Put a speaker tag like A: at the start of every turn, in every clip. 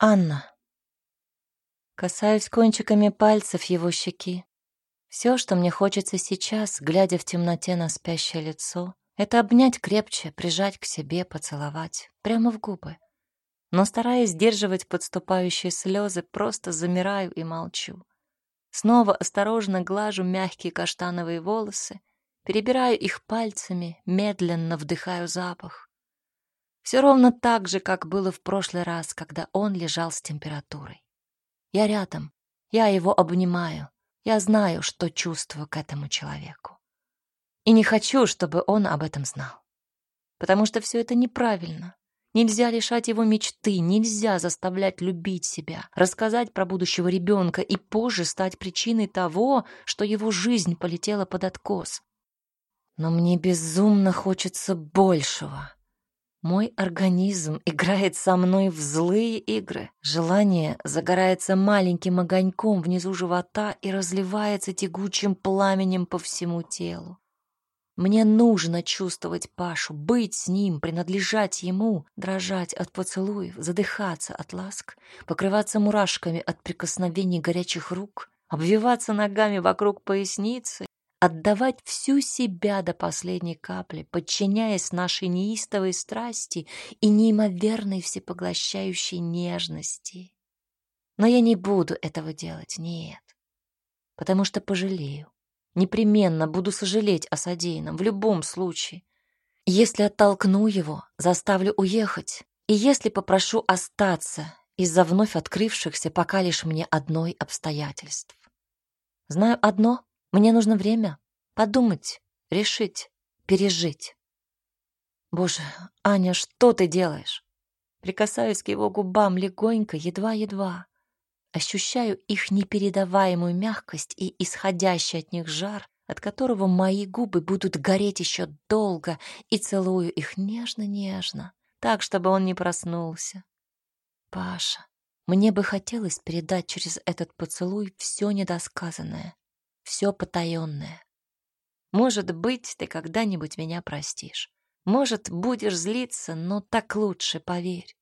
A: Анна. Касаюсь кончиками пальцев его щеки. Все, что мне хочется сейчас, глядя в темноте на спящее лицо, это обнять крепче, прижать к себе, поцеловать, прямо в губы. Но, стараясь сдерживать подступающие слезы, просто замираю и молчу. Снова осторожно глажу мягкие каштановые волосы, перебираю их пальцами, медленно вдыхаю запах. Все ровно так же, как было в прошлый раз, когда он лежал с температурой. Я рядом, я его обнимаю, я знаю, что чувствую к этому человеку. И не хочу, чтобы он об этом знал. Потому что все это неправильно. Нельзя лишать его мечты, нельзя заставлять любить себя, рассказать про будущего ребенка и позже стать причиной того, что его жизнь полетела под откос. Но мне безумно хочется большего. Мой организм играет со мной в злые игры. Желание загорается маленьким огоньком внизу живота и разливается тягучим пламенем по всему телу. Мне нужно чувствовать Пашу, быть с ним, принадлежать ему, дрожать от поцелуев, задыхаться от ласк, покрываться мурашками от прикосновений горячих рук, обвиваться ногами вокруг поясницы, отдавать всю себя до последней капли, подчиняясь нашей неистовой страсти и неимоверной всепоглощающей нежности. Но я не буду этого делать, нет, потому что пожалею. Непременно буду сожалеть о содеянном в любом случае. Если оттолкну его, заставлю уехать, и если попрошу остаться из-за вновь открывшихся пока лишь мне одной обстоятельств. Знаю одно, мне нужно время подумать, решить, пережить. Боже, Аня, что ты делаешь? Прикасаюсь к его губам легонько, едва-едва. Ощущаю их непередаваемую мягкость и исходящий от них жар, от которого мои губы будут гореть еще долго, и целую их нежно-нежно, так, чтобы он не проснулся. Паша, мне бы хотелось передать через этот поцелуй все недосказанное, все потаенное. Может быть, ты когда-нибудь меня простишь. Может, будешь злиться, но так лучше, поверь.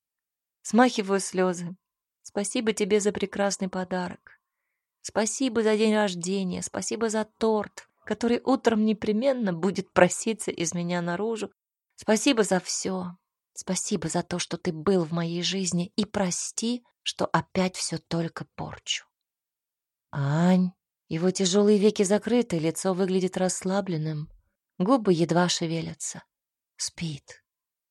A: Смахиваю слезы, Спасибо тебе за прекрасный подарок. Спасибо за день рождения, спасибо за торт, который утром непременно будет проситься из меня наружу. Спасибо за все. Спасибо за то, что ты был в моей жизни, и прости, что опять все только порчу. Ань, его тяжелые веки закрыты, лицо выглядит расслабленным, губы едва шевелятся. Спит.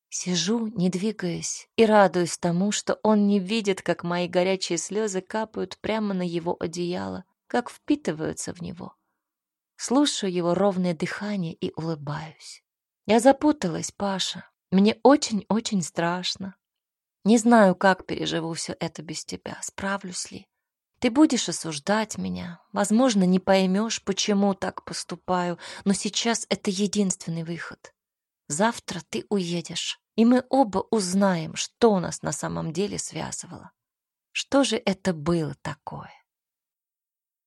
A: Сижу, не двигаясь, и радуюсь тому, что он не видит, как мои горячие слезы капают прямо на его одеяло, как впитываются в него. Слушаю его ровное дыхание и улыбаюсь. Я запуталась, Паша. Мне очень-очень страшно. Не знаю, как переживу все это без тебя, справлюсь ли. Ты будешь осуждать меня, возможно, не поймешь, почему так поступаю, но сейчас это единственный выход. Завтра ты уедешь, и мы оба узнаем, что нас на самом деле связывало. Что же это было такое?